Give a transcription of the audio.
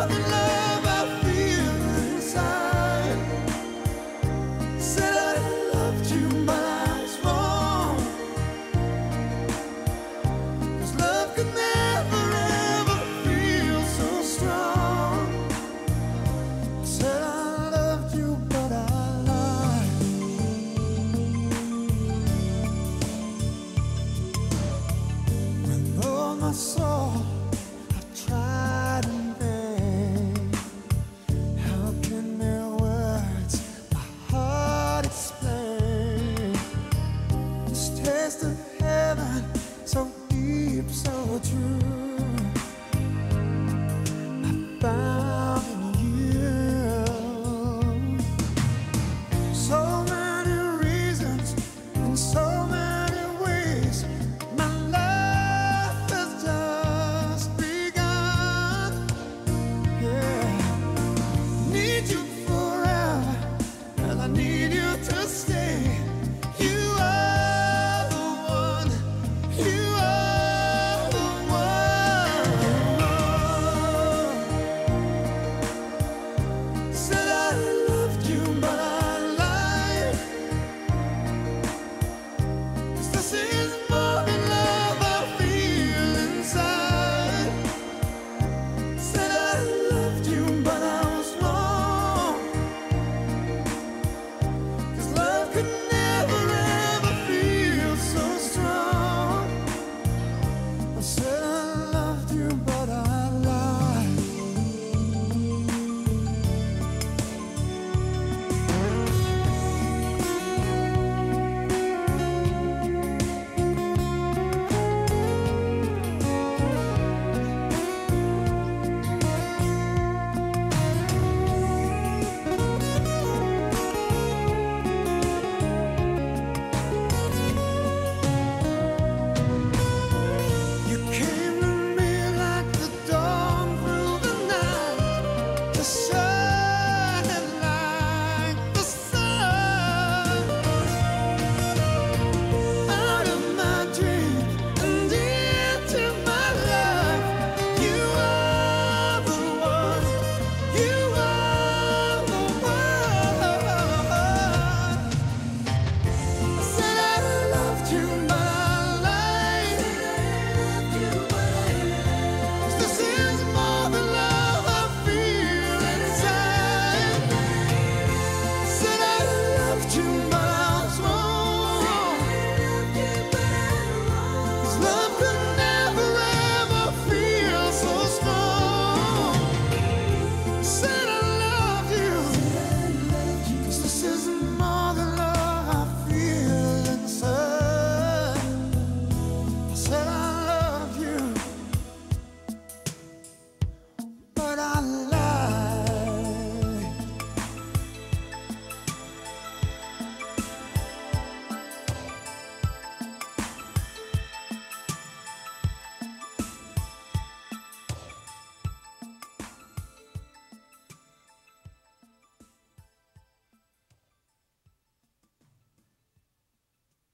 all the love. place of heaven, so deep, so true.